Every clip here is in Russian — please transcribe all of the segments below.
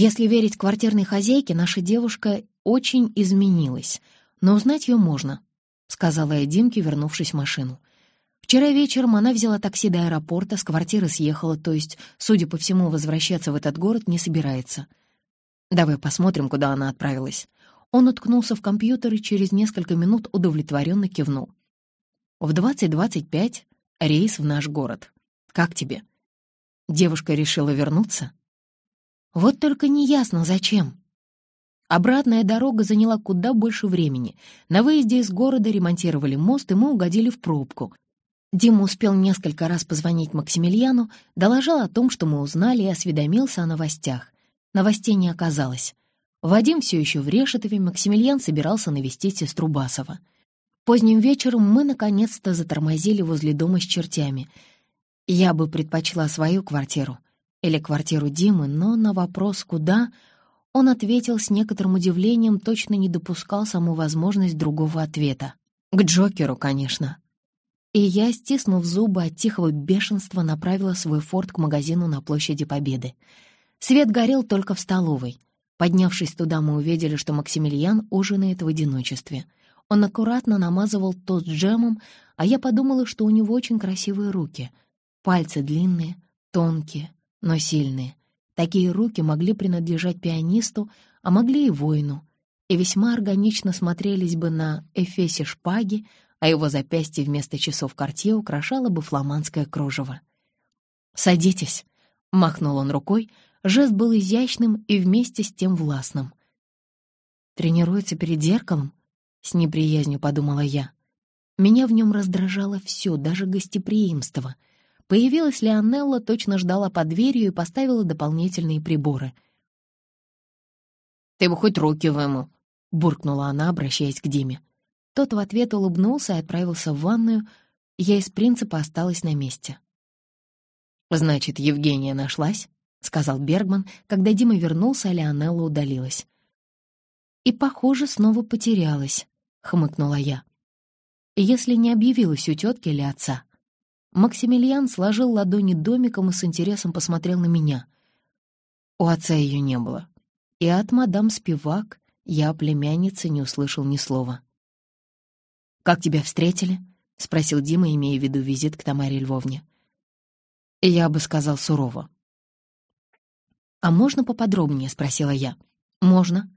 Если верить квартирной хозяйке, наша девушка очень изменилась, но узнать ее можно, — сказала я Димке, вернувшись в машину. Вчера вечером она взяла такси до аэропорта, с квартиры съехала, то есть, судя по всему, возвращаться в этот город не собирается. Давай посмотрим, куда она отправилась. Он уткнулся в компьютер и через несколько минут удовлетворенно кивнул. В 20.25 рейс в наш город. Как тебе? Девушка решила вернуться? Вот только неясно, зачем. Обратная дорога заняла куда больше времени. На выезде из города ремонтировали мост, и мы угодили в пробку. Дима успел несколько раз позвонить Максимилиану, доложил о том, что мы узнали, и осведомился о новостях. Новостей не оказалось. Вадим все еще в Решетове, Максимилиан собирался навестить сестру Басова. Поздним вечером мы наконец-то затормозили возле дома с чертями. Я бы предпочла свою квартиру или квартиру Димы, но на вопрос «куда?» он ответил с некоторым удивлением, точно не допускал саму возможность другого ответа. К Джокеру, конечно. И я, стиснув зубы от тихого бешенства, направила свой форт к магазину на площади Победы. Свет горел только в столовой. Поднявшись туда, мы увидели, что Максимилиан ужинает в одиночестве. Он аккуратно намазывал тост джемом, а я подумала, что у него очень красивые руки. Пальцы длинные, тонкие, но сильные. Такие руки могли принадлежать пианисту, а могли и воину, и весьма органично смотрелись бы на эфесе шпаги, а его запястье вместо часов кортье украшало бы фламандское кружево. «Садитесь», — махнул он рукой, жест был изящным и вместе с тем властным. «Тренируется перед зеркалом?» — с неприязнью подумала я. Меня в нем раздражало все, даже гостеприимство. Появилась ли Аннелла, точно ждала под дверью и поставила дополнительные приборы. «Ты бы хоть руки вымыл», — буркнула она, обращаясь к Диме. Тот в ответ улыбнулся и отправился в ванную. Я из принципа осталась на месте. «Значит, Евгения нашлась?» — сказал Бергман, когда Дима вернулся, а Леонелла удалилась. «И, похоже, снова потерялась», — хмыкнула я. «Если не объявилась у тетки или отца». Максимилиан сложил ладони домиком и с интересом посмотрел на меня. У отца ее не было. И от мадам Спивак я о племяннице не услышал ни слова. «Как тебя встретили?» — спросил Дима, имея в виду визит к Тамаре Львовне. Я бы сказал сурово. «А можно поподробнее?» — спросила я. «Можно».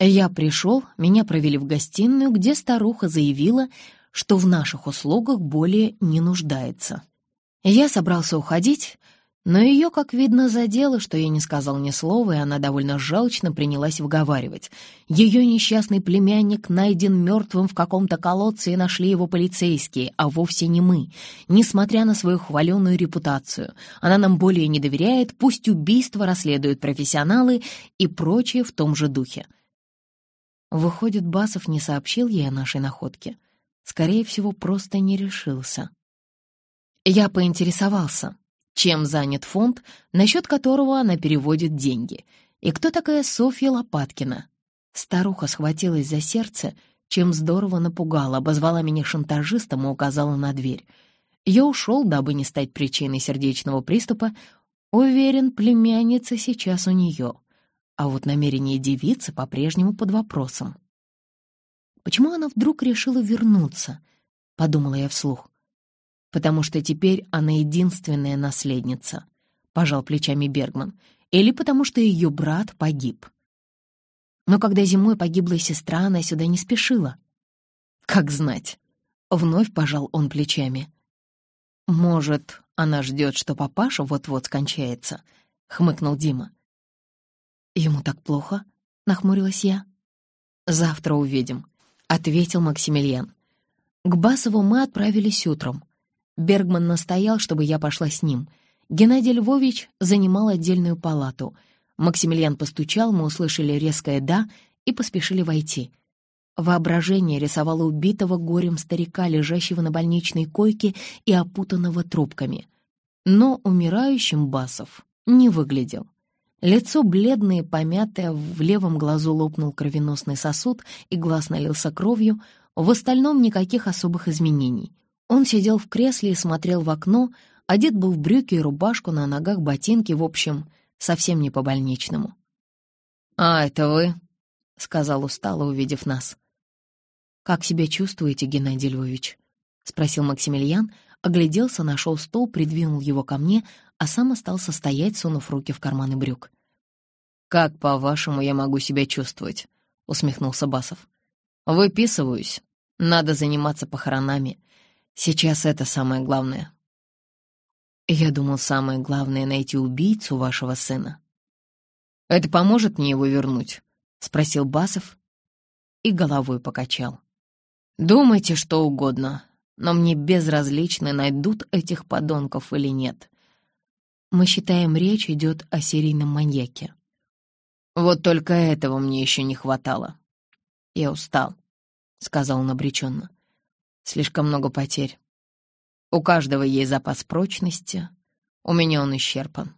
Я пришел, меня провели в гостиную, где старуха заявила, что в наших услугах более не нуждается. Я собрался уходить, но ее, как видно, задело, что я не сказал ни слова, и она довольно жалочно принялась выговаривать. Ее несчастный племянник найден мертвым в каком-то колодце, и нашли его полицейские, а вовсе не мы, несмотря на свою хваленную репутацию. Она нам более не доверяет, пусть убийство расследуют профессионалы и прочее в том же духе. Выходит, Басов не сообщил ей о нашей находке. Скорее всего, просто не решился. Я поинтересовался, чем занят фонд, на счет которого она переводит деньги, и кто такая Софья Лопаткина. Старуха схватилась за сердце, чем здорово напугала, обозвала меня шантажистом и указала на дверь. Я ушел, дабы не стать причиной сердечного приступа. Уверен, племянница сейчас у нее. А вот намерение девицы по-прежнему под вопросом. «Почему она вдруг решила вернуться?» — подумала я вслух потому что теперь она единственная наследница», — пожал плечами Бергман, «или потому что ее брат погиб». Но когда зимой погибла сестра, она сюда не спешила. «Как знать», — вновь пожал он плечами. «Может, она ждет, что папаша вот-вот скончается», — хмыкнул Дима. «Ему так плохо?» — нахмурилась я. «Завтра увидим», — ответил Максимилиан. К Басову мы отправились утром. Бергман настоял, чтобы я пошла с ним. Геннадий Львович занимал отдельную палату. Максимилиан постучал, мы услышали резкое «да» и поспешили войти. Воображение рисовало убитого горем старика, лежащего на больничной койке и опутанного трубками. Но умирающим Басов не выглядел. Лицо бледное, помятое, в левом глазу лопнул кровеносный сосуд и глаз налился кровью, в остальном никаких особых изменений. Он сидел в кресле и смотрел в окно, одет был в брюки и рубашку, на ногах ботинки, в общем, совсем не по-больничному. «А, это вы?» — сказал устало, увидев нас. «Как себя чувствуете, Геннадий Львович?» — спросил Максимилиан, огляделся, нашел стол, придвинул его ко мне, а сам остался стоять, сунув руки в карманы брюк. «Как, по-вашему, я могу себя чувствовать?» — усмехнулся Басов. «Выписываюсь. Надо заниматься похоронами. Сейчас это самое главное». «Я думал, самое главное — найти убийцу вашего сына». «Это поможет мне его вернуть?» — спросил Басов и головой покачал. «Думайте что угодно, но мне безразлично, найдут этих подонков или нет. Мы считаем, речь идет о серийном маньяке. Вот только этого мне еще не хватало. Я устал, — сказал он обреченно. Слишком много потерь. У каждого есть запас прочности, у меня он исчерпан.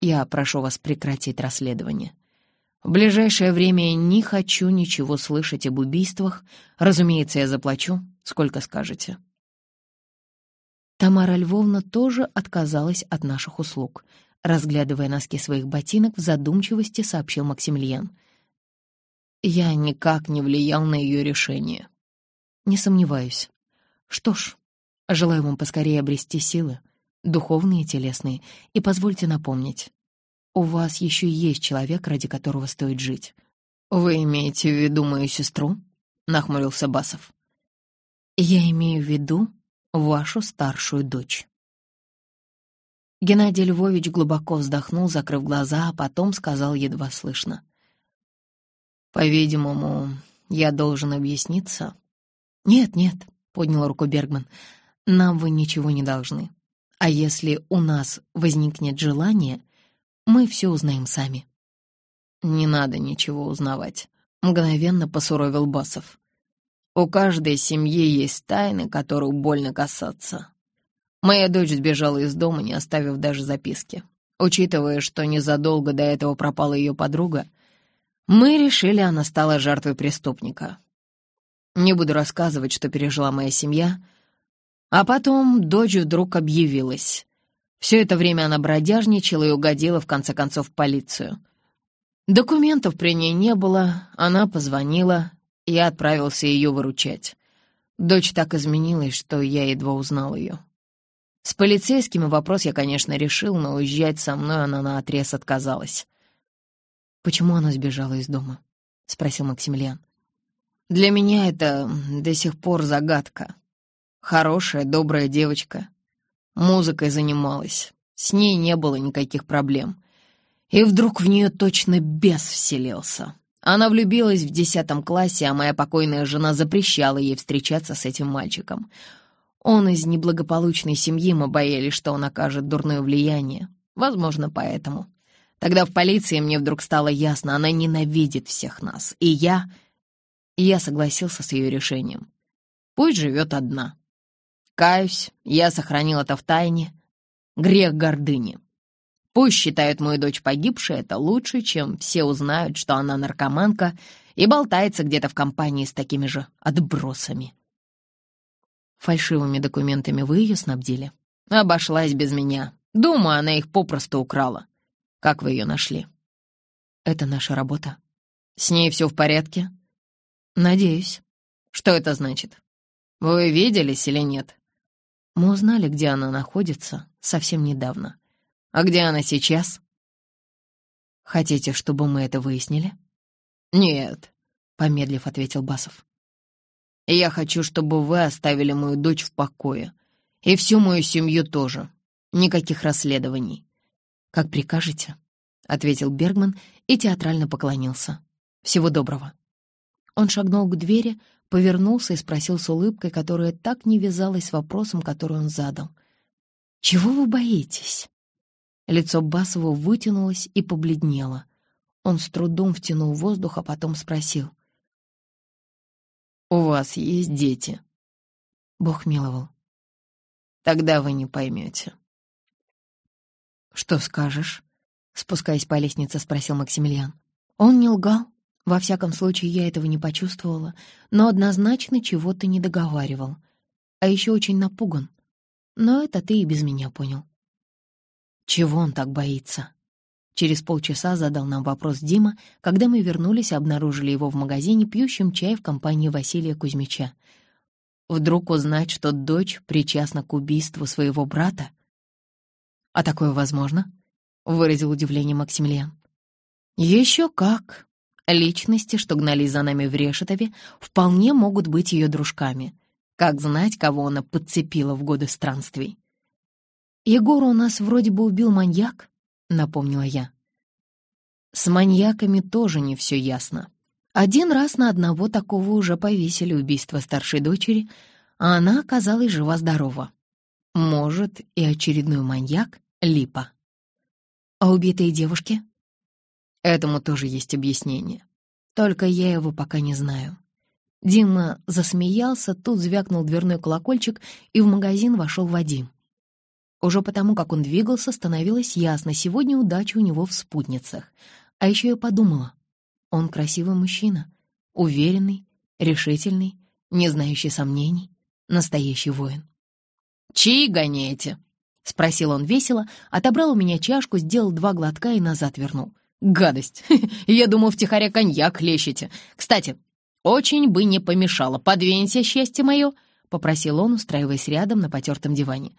Я прошу вас прекратить расследование. В ближайшее время я не хочу ничего слышать об убийствах. Разумеется, я заплачу, сколько скажете. Тамара Львовна тоже отказалась от наших услуг. Разглядывая носки своих ботинок, в задумчивости сообщил Максимилиан. Я никак не влиял на ее решение. Не сомневаюсь. Что ж, желаю вам поскорее обрести силы, духовные и телесные, и позвольте напомнить, у вас еще есть человек, ради которого стоит жить. «Вы имеете в виду мою сестру?» — нахмурился Басов. «Я имею в виду вашу старшую дочь». Геннадий Львович глубоко вздохнул, закрыв глаза, а потом сказал едва слышно. «По-видимому, я должен объясниться?» «Нет, нет», — поднял руку Бергман, — «нам вы ничего не должны. А если у нас возникнет желание, мы все узнаем сами». «Не надо ничего узнавать», — мгновенно посуровил Басов. «У каждой семьи есть тайны, которых больно касаться. Моя дочь сбежала из дома, не оставив даже записки. Учитывая, что незадолго до этого пропала ее подруга, мы решили, она стала жертвой преступника. Не буду рассказывать, что пережила моя семья, а потом дочь вдруг объявилась. Все это время она бродяжничала и угодила, в конце концов, в полицию. Документов при ней не было, она позвонила, я отправился ее выручать. Дочь так изменилась, что я едва узнал ее. С полицейскими вопрос я, конечно, решил, но уезжать со мной она наотрез отказалась. «Почему она сбежала из дома?» — спросил Максимилиан. «Для меня это до сих пор загадка. Хорошая, добрая девочка, Музыкой занималась, с ней не было никаких проблем. И вдруг в нее точно бес вселился. Она влюбилась в десятом классе, а моя покойная жена запрещала ей встречаться с этим мальчиком. Он из неблагополучной семьи, мы боялись, что он окажет дурное влияние. Возможно, поэтому. Тогда в полиции мне вдруг стало ясно, она ненавидит всех нас. И я... я согласился с ее решением. Пусть живет одна. Каюсь, я сохранил это в тайне. Грех гордыни. Пусть считают мою дочь погибшей, это лучше, чем все узнают, что она наркоманка и болтается где-то в компании с такими же отбросами. Фальшивыми документами вы ее снабдили? Обошлась без меня. Думаю, она их попросту украла. Как вы ее нашли? Это наша работа. С ней все в порядке? Надеюсь. Что это значит? Вы виделись или нет? Мы узнали, где она находится, совсем недавно. А где она сейчас? Хотите, чтобы мы это выяснили? Нет, помедлив ответил Басов. Я хочу, чтобы вы оставили мою дочь в покое. И всю мою семью тоже. Никаких расследований. Как прикажете, ответил Бергман и театрально поклонился. Всего доброго. Он шагнул к двери, повернулся и спросил с улыбкой, которая так не вязалась с вопросом, который он задал. «Чего вы боитесь?» Лицо Басова вытянулось и побледнело. Он с трудом втянул воздух, а потом спросил. «У вас есть дети?» Бог миловал. «Тогда вы не поймете». «Что скажешь?» Спускаясь по лестнице, спросил Максимилиан. Он не лгал. Во всяком случае, я этого не почувствовала, но однозначно чего-то не договаривал. А еще очень напуган. Но это ты и без меня понял. Чего он так боится? Через полчаса задал нам вопрос Дима, когда мы вернулись обнаружили его в магазине, пьющим чай в компании Василия Кузьмича. Вдруг узнать, что дочь причастна к убийству своего брата? «А такое возможно?» — выразил удивление Максимилиан. «Еще как!» Личности, что гнались за нами в Решетове, вполне могут быть ее дружками. Как знать, кого она подцепила в годы странствий? «Егора у нас вроде бы убил маньяк», — напомнила я. С маньяками тоже не все ясно. Один раз на одного такого уже повесили убийство старшей дочери, а она оказалась жива-здорова. Может, и очередной маньяк — Липа. А убитые девушки? Этому тоже есть объяснение. Только я его пока не знаю. Дима засмеялся, тут звякнул дверной колокольчик, и в магазин вошел Вадим. Уже потому, как он двигался, становилось ясно, сегодня удача у него в спутницах. А еще я подумала, он красивый мужчина, уверенный, решительный, не знающий сомнений, настоящий воин. «Чьи гоняете?» — спросил он весело, отобрал у меня чашку, сделал два глотка и назад вернул. «Гадость! Я думал, втихаря коньяк лещете. Кстати, очень бы не помешало. Подвинься, счастье мое!» — попросил он, устраиваясь рядом на потертом диване.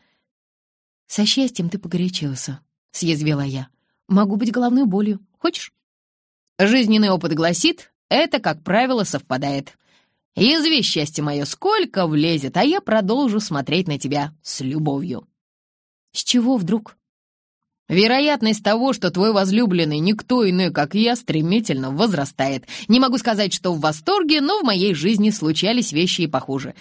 «Со счастьем ты погорячился», — съязвила я. «Могу быть головной болью. Хочешь?» «Жизненный опыт гласит, это, как правило, совпадает. Язви, счастье мое, сколько влезет, а я продолжу смотреть на тебя с любовью». «С чего вдруг?» Вероятность того, что твой возлюбленный никто иной, как я, стремительно возрастает. Не могу сказать, что в восторге, но в моей жизни случались вещи и похуже.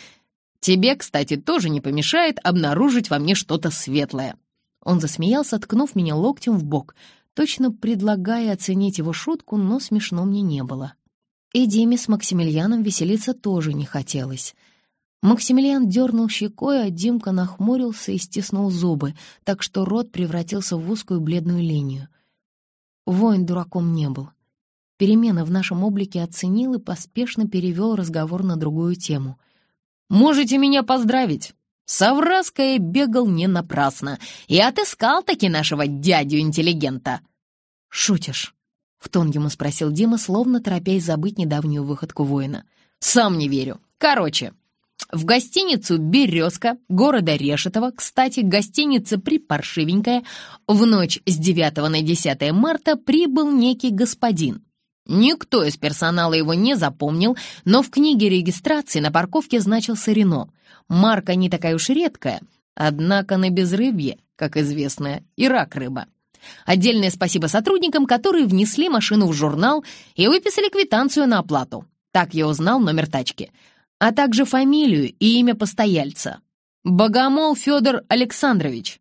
Тебе, кстати, тоже не помешает обнаружить во мне что-то светлое». Он засмеялся, ткнув меня локтем в бок, точно предлагая оценить его шутку, но смешно мне не было. И Диме с Максимилианом веселиться тоже не хотелось — Максимилиан дернул щекой, а Димка нахмурился и стиснул зубы, так что рот превратился в узкую бледную линию. Воин дураком не был. Перемены в нашем облике оценил и поспешно перевел разговор на другую тему. «Можете меня поздравить! Савраская бегал не напрасно и отыскал-таки нашего дядю-интеллигента!» «Шутишь?» — в тон ему спросил Дима, словно торопясь забыть недавнюю выходку воина. «Сам не верю. Короче, в гостиницу «Березка» города Решетова, кстати, гостиница припаршивенькая, в ночь с 9 на 10 марта прибыл некий господин. Никто из персонала его не запомнил, но в книге регистрации на парковке значился Рено. Марка не такая уж редкая, однако на безрыбье, как известно, и рак рыба. Отдельное спасибо сотрудникам, которые внесли машину в журнал и выписали квитанцию на оплату. Так я узнал номер тачки — а также фамилию и имя постояльца. Богомол Федор Александрович.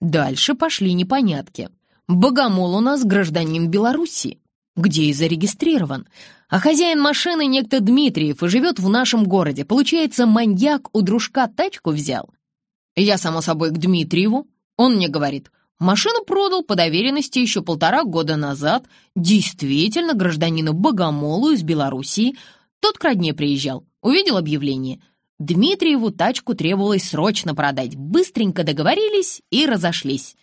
Дальше пошли непонятки. Богомол у нас гражданин Беларуси, где и зарегистрирован. А хозяин машины некто Дмитриев и живет в нашем городе. Получается, маньяк у дружка тачку взял. Я, само собой, к Дмитриеву. Он мне говорит, машину продал по доверенности еще полтора года назад. Действительно, гражданину Богомолу из Белоруссии. Тот к родне приезжал. Увидел объявление. Дмитриеву тачку требовалось срочно продать. Быстренько договорились и разошлись.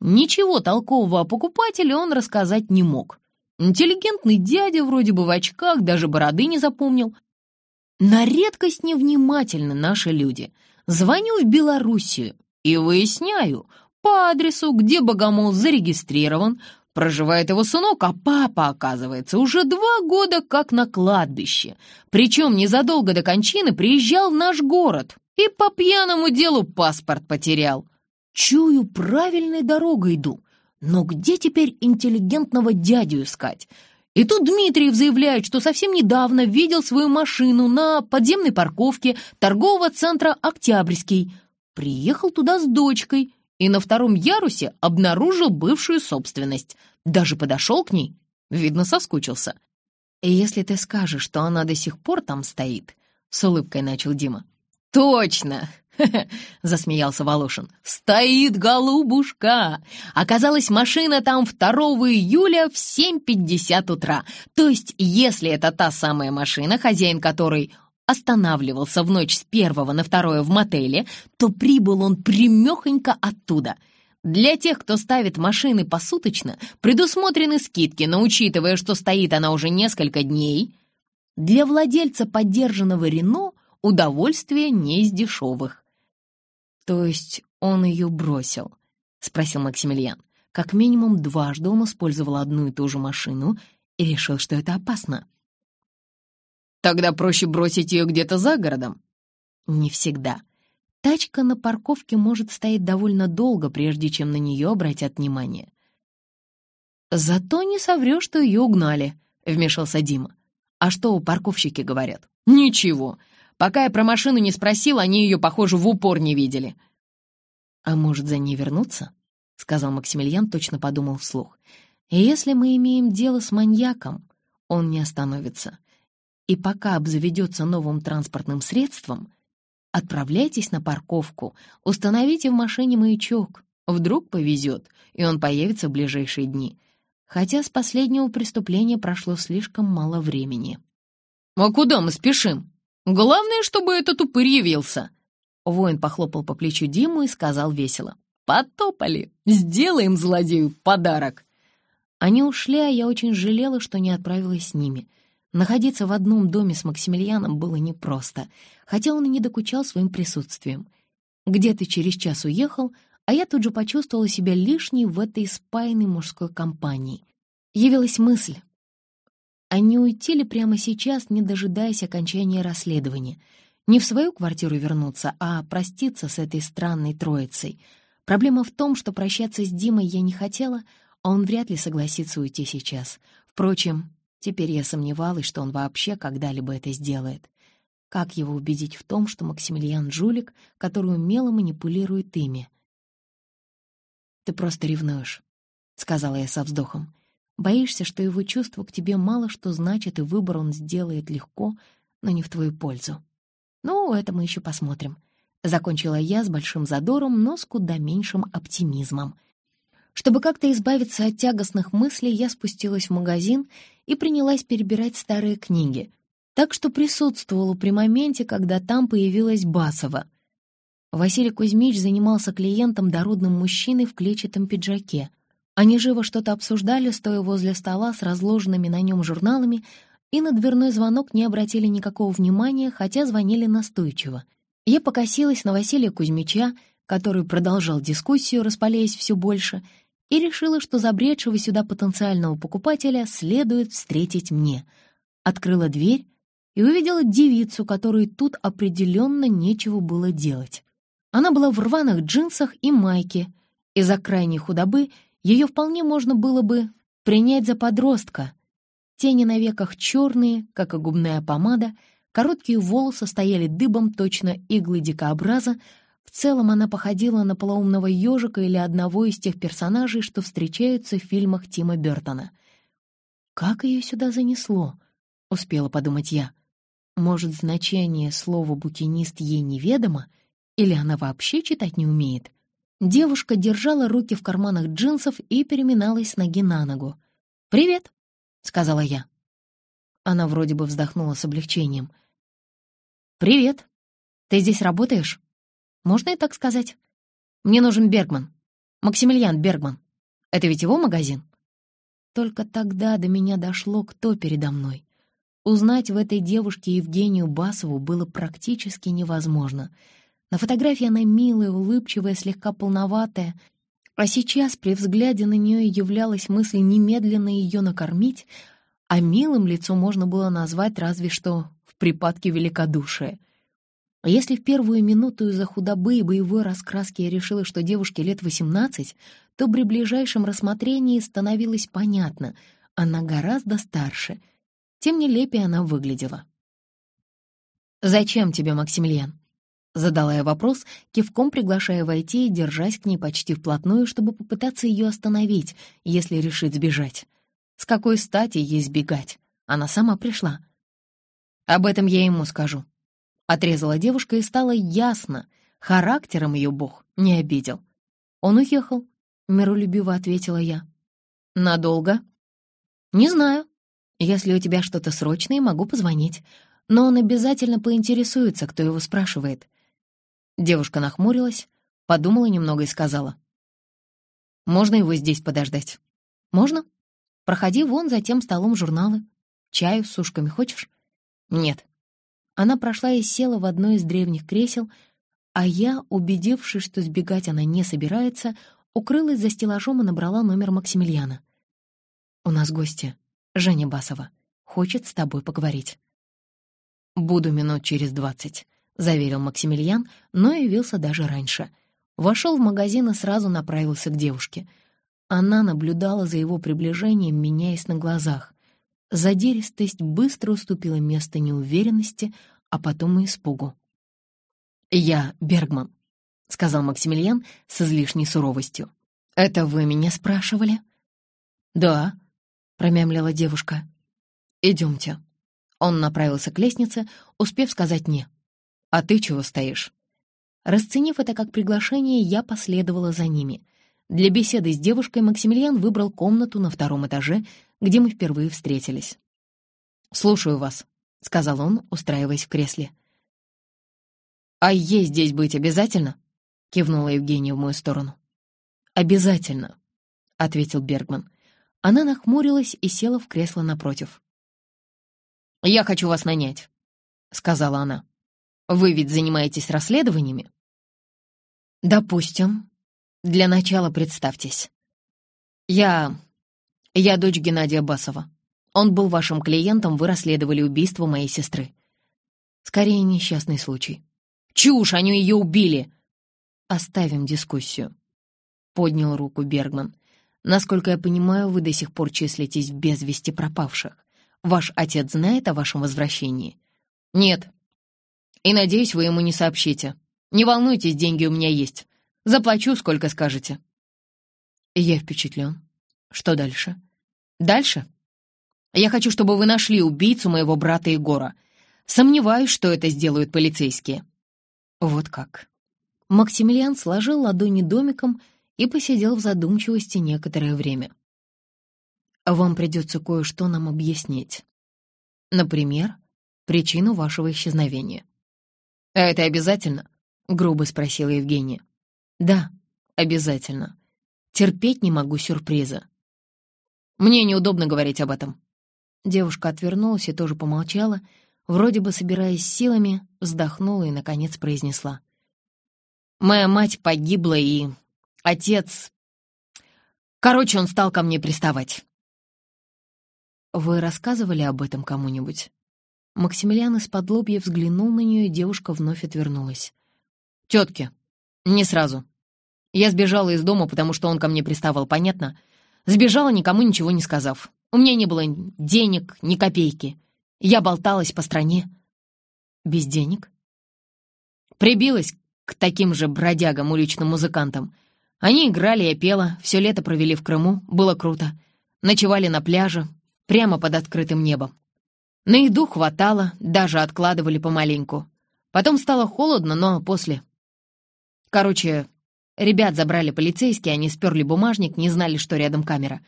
Ничего толкового о покупателе он рассказать не мог. Интеллигентный дядя вроде бы в очках, даже бороды не запомнил. На редкость невнимательны наши люди. Звоню в Белоруссию и выясняю, по адресу, где Богомол зарегистрирован, Проживает его сынок, а папа, оказывается, уже два года как на кладбище. Причем незадолго до кончины приезжал в наш город и по пьяному делу паспорт потерял. Чую, правильной дорогой иду. Но где теперь интеллигентного дядю искать? И тут Дмитриев заявляет, что совсем недавно видел свою машину на подземной парковке торгового центра «Октябрьский». Приехал туда с дочкой и на втором ярусе обнаружил бывшую собственность. Даже подошел к ней. Видно, соскучился. «И если ты скажешь, что она до сих пор там стоит», — с улыбкой начал Дима. «Точно!» — засмеялся Волошин. «Стоит голубушка! Оказалось, машина там 2 июля в 7.50 утра. То есть, если это та самая машина, хозяин которой останавливался в ночь с первого на второе в мотеле, то прибыл он примехонько оттуда. Для тех, кто ставит машины посуточно, предусмотрены скидки, но учитывая, что стоит она уже несколько дней, для владельца поддержанного Рено удовольствие не из дешевых. То есть он ее бросил, спросил Максимилиан. Как минимум дважды он использовал одну и ту же машину и решил, что это опасно. Тогда проще бросить ее где-то за городом. Не всегда. Тачка на парковке может стоять довольно долго, прежде чем на нее обратят внимание. «Зато не соврешь, что ее угнали», — вмешался Дима. «А что парковщики говорят?» «Ничего. Пока я про машину не спросил, они ее, похоже, в упор не видели». «А может, за ней вернуться?» — сказал Максимилиан, точно подумал вслух. «Если мы имеем дело с маньяком, он не остановится. И пока обзаведется новым транспортным средством, Отправляйтесь на парковку, установите в машине маячок. Вдруг повезет, и он появится в ближайшие дни. Хотя с последнего преступления прошло слишком мало времени. «А куда мы спешим? Главное, чтобы этот упырь явился!» Воин похлопал по плечу Диму и сказал весело. «Потопали! Сделаем злодею подарок!» Они ушли, а я очень жалела, что не отправилась с ними — Находиться в одном доме с Максимилианом было непросто, хотя он и не докучал своим присутствием. Где-то через час уехал, а я тут же почувствовала себя лишней в этой спаянной мужской компании. Явилась мысль, а не уйти ли прямо сейчас, не дожидаясь окончания расследования? Не в свою квартиру вернуться, а проститься с этой странной троицей. Проблема в том, что прощаться с Димой я не хотела, а он вряд ли согласится уйти сейчас. Впрочем, Теперь я сомневалась, что он вообще когда-либо это сделает. Как его убедить в том, что Максимилиан — жулик, который умело манипулирует ими? «Ты просто ревнуешь», — сказала я со вздохом. «Боишься, что его чувство к тебе мало что значит, и выбор он сделает легко, но не в твою пользу. Ну, это мы еще посмотрим». Закончила я с большим задором, но с куда меньшим оптимизмом — чтобы как-то избавиться от тягостных мыслей, я спустилась в магазин и принялась перебирать старые книги, так что присутствовала при моменте, когда там появилась Басова. Василий Кузьмич занимался клиентом дородным мужчиной в клетчатом пиджаке. Они живо что-то обсуждали, стоя возле стола с разложенными на нем журналами, и на дверной звонок не обратили никакого внимания, хотя звонили настойчиво. Я покосилась на Василия Кузьмича, который продолжал дискуссию, распаляясь все больше — и решила, что забредшего сюда потенциального покупателя следует встретить мне. Открыла дверь и увидела девицу, которой тут определенно нечего было делать. Она была в рваных джинсах и майке. Из-за крайней худобы ее вполне можно было бы принять за подростка. Тени на веках черные, как и губная помада, короткие волосы стояли дыбом точно иглы дикообраза, в целом она походила на полоумного ежика или одного из тех персонажей, что встречаются в фильмах Тима Бертона. «Как ее сюда занесло?» — успела подумать я. «Может, значение слова «букинист» ей неведомо? Или она вообще читать не умеет?» Девушка держала руки в карманах джинсов и переминалась с ноги на ногу. «Привет», — сказала я. Она вроде бы вздохнула с облегчением. «Привет. Ты здесь работаешь?» Можно и так сказать? Мне нужен Бергман. Максимилиан Бергман. Это ведь его магазин? Только тогда до меня дошло, кто передо мной. Узнать в этой девушке Евгению Басову было практически невозможно. На фотографии она милая, улыбчивая, слегка полноватая, а сейчас при взгляде на нее являлась мысль немедленно ее накормить, а милым лицо можно было назвать разве что в припадке великодушия — а если в первую минуту из-за худобы и боевой раскраски я решила, что девушке лет 18, то при ближайшем рассмотрении становилось понятно — она гораздо старше. Тем нелепее она выглядела. «Зачем тебе, Максимилиан?» Задала я вопрос, кивком приглашая войти и держась к ней почти вплотную, чтобы попытаться ее остановить, если решит сбежать. С какой стати ей сбегать? Она сама пришла. Об этом я ему скажу. Отрезала девушка, и стало ясно, характером ее бог не обидел. «Он уехал», — миролюбиво ответила я. «Надолго?» «Не знаю. Если у тебя что-то срочное, могу позвонить. Но он обязательно поинтересуется, кто его спрашивает». Девушка нахмурилась, подумала немного и сказала. Можно его здесь подождать?» «Можно. Проходи вон за тем столом журналы. Чаю с сушками хочешь?» «Нет». Она прошла и села в одно из древних кресел, а я, убедившись, что сбегать она не собирается, укрылась за стеллажом и набрала номер Максимилиана. «У нас гости. Женя Басова. Хочет с тобой поговорить». «Буду минут через двадцать», — заверил Максимилиан, но явился даже раньше. Вошел в магазин и сразу направился к девушке. Она наблюдала за его приближением, меняясь на глазах. Задиристость быстро уступила место неуверенности, а потом и испугу. «Я Бергман», — сказал Максимилиан с излишней суровостью. «Это вы меня спрашивали?» «Да», — промямлила девушка. «Идемте». Он направился к лестнице, успев сказать «не». «А ты чего стоишь?» Расценив это как приглашение, я последовала за ними. Для беседы с девушкой Максимилиан выбрал комнату на втором этаже, где мы впервые встретились. «Слушаю вас», — сказал он, устраиваясь в кресле. «А ей здесь быть обязательно?» — кивнула Евгения в мою сторону. «Обязательно», — ответил Бергман. Она нахмурилась и села в кресло напротив. «Я хочу вас нанять», — сказала она. «Вы ведь занимаетесь расследованиями?» «Допустим. Для начала представьтесь. Я... я дочь Геннадия Басова. Он был вашим клиентом, вы расследовали убийство моей сестры. Скорее, несчастный случай. Чушь, они ее убили!» «Оставим дискуссию», — поднял руку Бергман. «Насколько я понимаю, вы до сих пор числитесь без вести пропавших. Ваш отец знает о вашем возвращении?» «Нет. И, надеюсь, вы ему не сообщите. Не волнуйтесь, деньги у меня есть. Заплачу, сколько скажете». «Я впечатлен. Что дальше?» «Дальше? Я хочу, чтобы вы нашли убийцу моего брата Егора. Сомневаюсь, что это сделают полицейские». Вот как. Максимилиан сложил ладони домиком и посидел в задумчивости некоторое время. «Вам придется кое-что нам объяснить. Например, причину вашего исчезновения». «А это обязательно?» — грубо спросила Евгения. «Да, обязательно. Терпеть не могу сюрприза». «Мне неудобно говорить об этом». Девушка отвернулась и тоже помолчала, — вроде бы собираясь силами, вздохнула и, наконец, произнесла. «Моя мать погибла, и отец... Короче, он стал ко мне приставать». «Вы рассказывали об этом кому-нибудь?» Максимилиан из-под лобья взглянул на нее, и девушка вновь отвернулась. «Тетке. Не сразу. Я сбежала из дома, потому что он ко мне приставал, понятно? Сбежала, никому ничего не сказав. У меня не было денег, ни копейки. Я болталась по стране. Без денег? Прибилась к таким же бродягам, уличным музыкантам. Они играли, я пела, все лето провели в Крыму, было круто. Ночевали на пляже, прямо под открытым небом. На еду хватало, даже откладывали помаленьку. Потом стало холодно, но после... Короче, ребят забрали полицейские, они сперли бумажник, не знали, что рядом камера.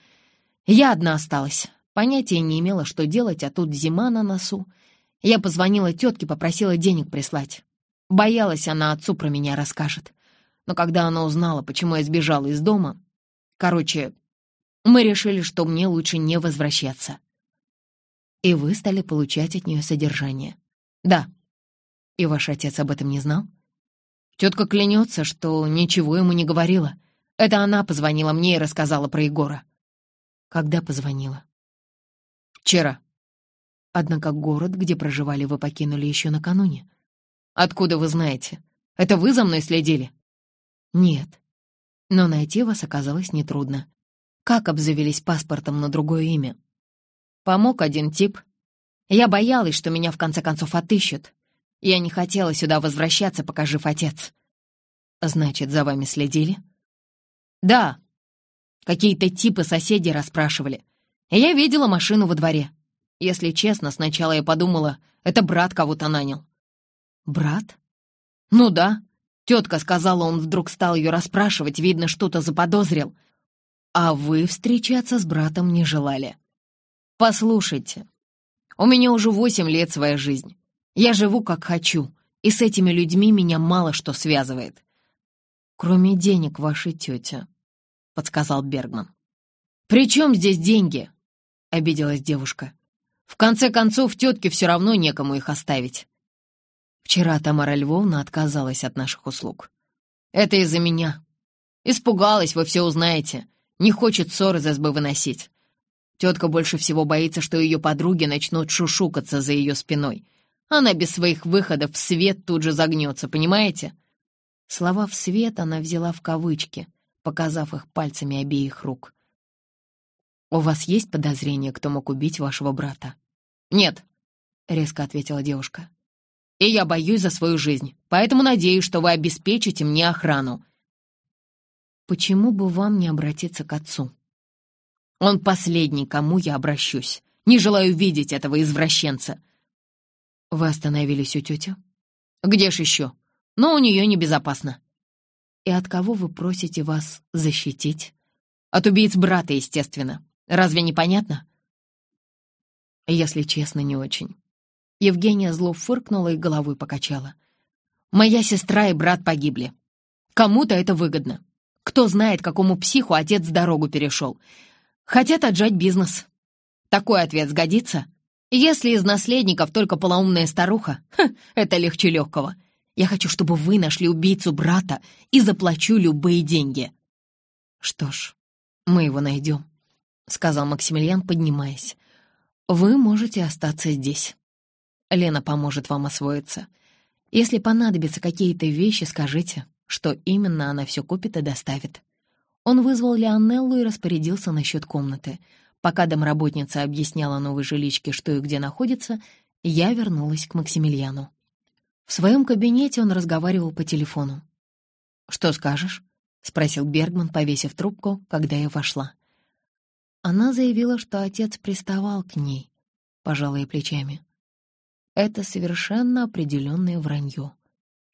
Я одна осталась. Понятия не имела, что делать, а тут зима на носу. Я позвонила тетке, попросила денег прислать. Боялась, она отцу про меня расскажет. Но когда она узнала, почему я сбежала из дома... Короче, мы решили, что мне лучше не возвращаться. И вы стали получать от нее содержание. Да. И ваш отец об этом не знал? Тетка клянется, что ничего ему не говорила. Это она позвонила мне и рассказала про Егора. Когда позвонила? Вчера. Однако город, где проживали, вы покинули еще накануне. Откуда вы знаете? Это вы за мной следили? Нет. Но найти вас оказалось нетрудно. Как обзавелись паспортом на другое имя? Помог один тип. Я боялась, что меня в конце концов отыщут. Я не хотела сюда возвращаться, пока жив отец. Значит, за вами следили? Да. Какие-то типы соседи расспрашивали. Я видела машину во дворе. Если честно, сначала я подумала, это брат кого-то нанял. Брат? Ну да. Тетка сказала, он вдруг стал ее расспрашивать, видно, что-то заподозрил. А вы встречаться с братом не желали. Послушайте, у меня уже восемь лет своя жизнь. Я живу как хочу, и с этими людьми меня мало что связывает. Кроме денег вашей тети. — подсказал Бергман. «При чем здесь деньги?» — обиделась девушка. «В конце концов, тетке все равно некому их оставить». Вчера Тамара Львовна отказалась от наших услуг. «Это из-за меня. Испугалась, вы все узнаете. Не хочет ссор из СБ выносить. Тетка больше всего боится, что ее подруги начнут шушукаться за ее спиной. Она без своих выходов в свет тут же загнется, понимаете?» Слова «в свет» она взяла в кавычки, показав их пальцами обеих рук. «У вас есть подозрение, кто мог убить вашего брата?» «Нет», — резко ответила девушка. «И я боюсь за свою жизнь, поэтому надеюсь, что вы обеспечите мне охрану». «Почему бы вам не обратиться к отцу?» «Он последний, кому я обращусь. Не желаю видеть этого извращенца». «Вы остановились у тети?» «Где ж еще? Но у нее небезопасно». «И от кого вы просите вас защитить?» «От убийц брата, естественно. Разве не понятно?» Если честно, не очень. Евгения зло фыркнула и головой покачала. «Моя сестра и брат погибли. Кому-то это выгодно. Кто знает, какому психу отец дорогу перешел. Хотят отжать бизнес. Такой ответ сгодится? Если из наследников только полоумная старуха, ха, это легче легкого. Я хочу, чтобы вы нашли убийцу брата и заплачу любые деньги». «Что ж, мы его найдем», — сказал Максимилиан, поднимаясь. «Вы можете остаться здесь. Лена поможет вам освоиться. Если понадобятся какие-то вещи, скажите, что именно она все купит и доставит». Он вызвал Леонеллу и распорядился насчет комнаты. Пока домработница объясняла новой жиличке, что и где находится, я вернулась к Максимилиану. В своем кабинете он разговаривал по телефону. «Что скажешь?» — спросил Бергман, повесив трубку, когда я вошла. Она заявила, что отец приставал к ней, пожалуй, плечами. Это совершенно определенное вранье,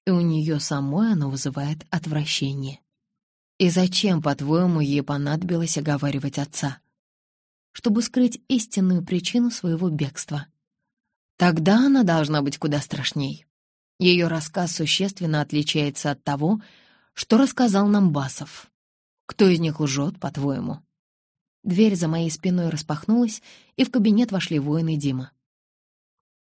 и у нее самой оно вызывает отвращение. И зачем, по-твоему, ей понадобилось оговаривать отца? Чтобы скрыть истинную причину своего бегства. Тогда она должна быть куда страшней. Ее рассказ существенно отличается от того, что рассказал нам Басов. Кто из них лжет, по-твоему? Дверь за моей спиной распахнулась, и в кабинет вошли воин и Дима.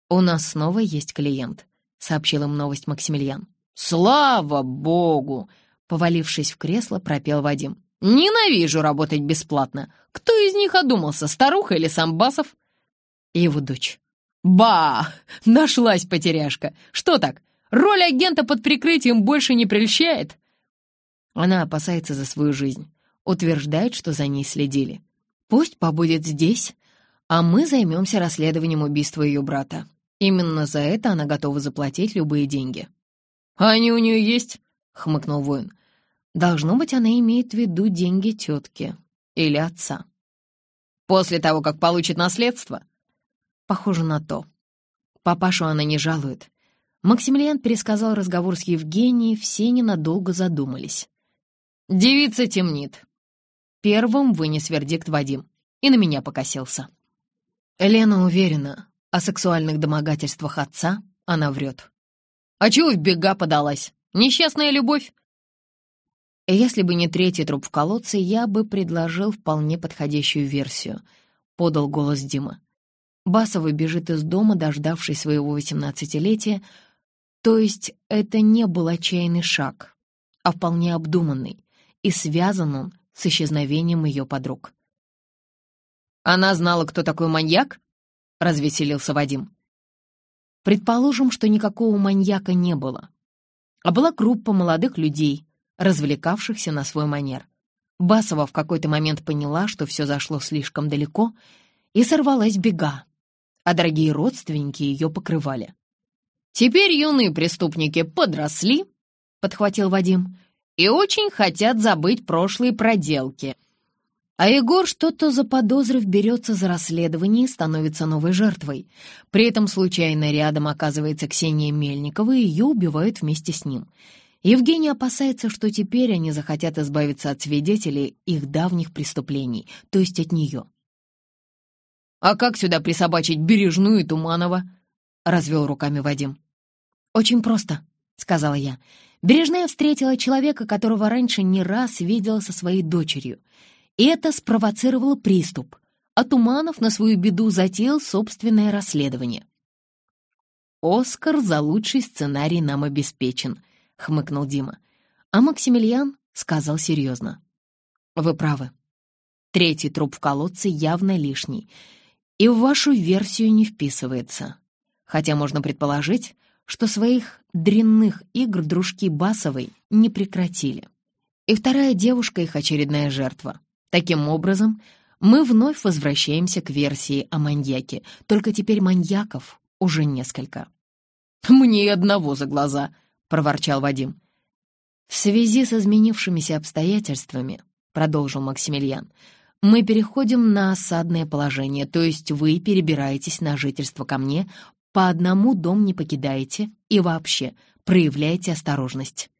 «У нас снова есть клиент», — сообщил им новость Максимилиан. «Слава богу!» — повалившись в кресло, пропел Вадим. «Ненавижу работать бесплатно. Кто из них одумался, старуха или сам Басов?» Его дочь. «Ба! Нашлась потеряшка! Что так, роль агента под прикрытием больше не прельщает?» Она опасается за свою жизнь утверждает, что за ней следили. Пусть побудет здесь, а мы займемся расследованием убийства ее брата. Именно за это она готова заплатить любые деньги. «А они у нее есть?» — хмыкнул воин. «Должно быть, она имеет в виду деньги тетки или отца». «После того, как получит наследство?» «Похоже на то. Папашу она не жалует». Максимилиан пересказал разговор с Евгенией, все ненадолго задумались. «Девица темнит. Первым вынес вердикт Вадим и на меня покосился. Лена уверена, о сексуальных домогательствах отца она врет. «А чего в бега подалась? Несчастная любовь?» «Если бы не третий труп в колодце, я бы предложил вполне подходящую версию», — подал голос Дима. Басова бежит из дома, дождавшись своего восемнадцатилетия, то есть это не был отчаянный шаг, а вполне обдуманный, и связан он с исчезновением ее подруг. «Она знала, кто такой маньяк?» — развеселился Вадим. «Предположим, что никакого маньяка не было, а была группа молодых людей, развлекавшихся на свой манер. Басова в какой-то момент поняла, что все зашло слишком далеко, и сорвалась бега, а дорогие родственники ее покрывали. «Теперь юные преступники подросли», — подхватил Вадим, и очень хотят забыть прошлые проделки. А Егор, что-то заподозрив, берется за расследование и становится новой жертвой. При этом случайно рядом оказывается Ксения Мельникова, и ее убивают вместе с ним. Евгений опасается, что теперь они захотят избавиться от свидетелей их давних преступлений, то есть от нее. «А как сюда присобачить Бережную и Туманова?» — развел руками Вадим. «Очень просто», — сказала я. Бережная встретила человека, которого раньше не раз видела со своей дочерью. И это спровоцировало приступ, а Туманов на свою беду затеял собственное расследование. «Оскар за лучший сценарий нам обеспечен», — хмыкнул Дима. А Максимилиан сказал серьезно. «Вы правы. Третий труп в колодце явно лишний, и в вашу версию не вписывается. Хотя можно предположить, что своих дрянных игр дружки Басовой не прекратили. И вторая девушка — их очередная жертва. Таким образом, мы вновь возвращаемся к версии о маньяке, только теперь маньяков уже несколько. «Мне и одного за глаза», — проворчал Вадим. «В связи с изменившимися обстоятельствами», — продолжил Максимилиан, «мы переходим на осадное положение, то есть вы перебираетесь на жительство ко мне, по одному дом не покидаете и вообще проявляете осторожность».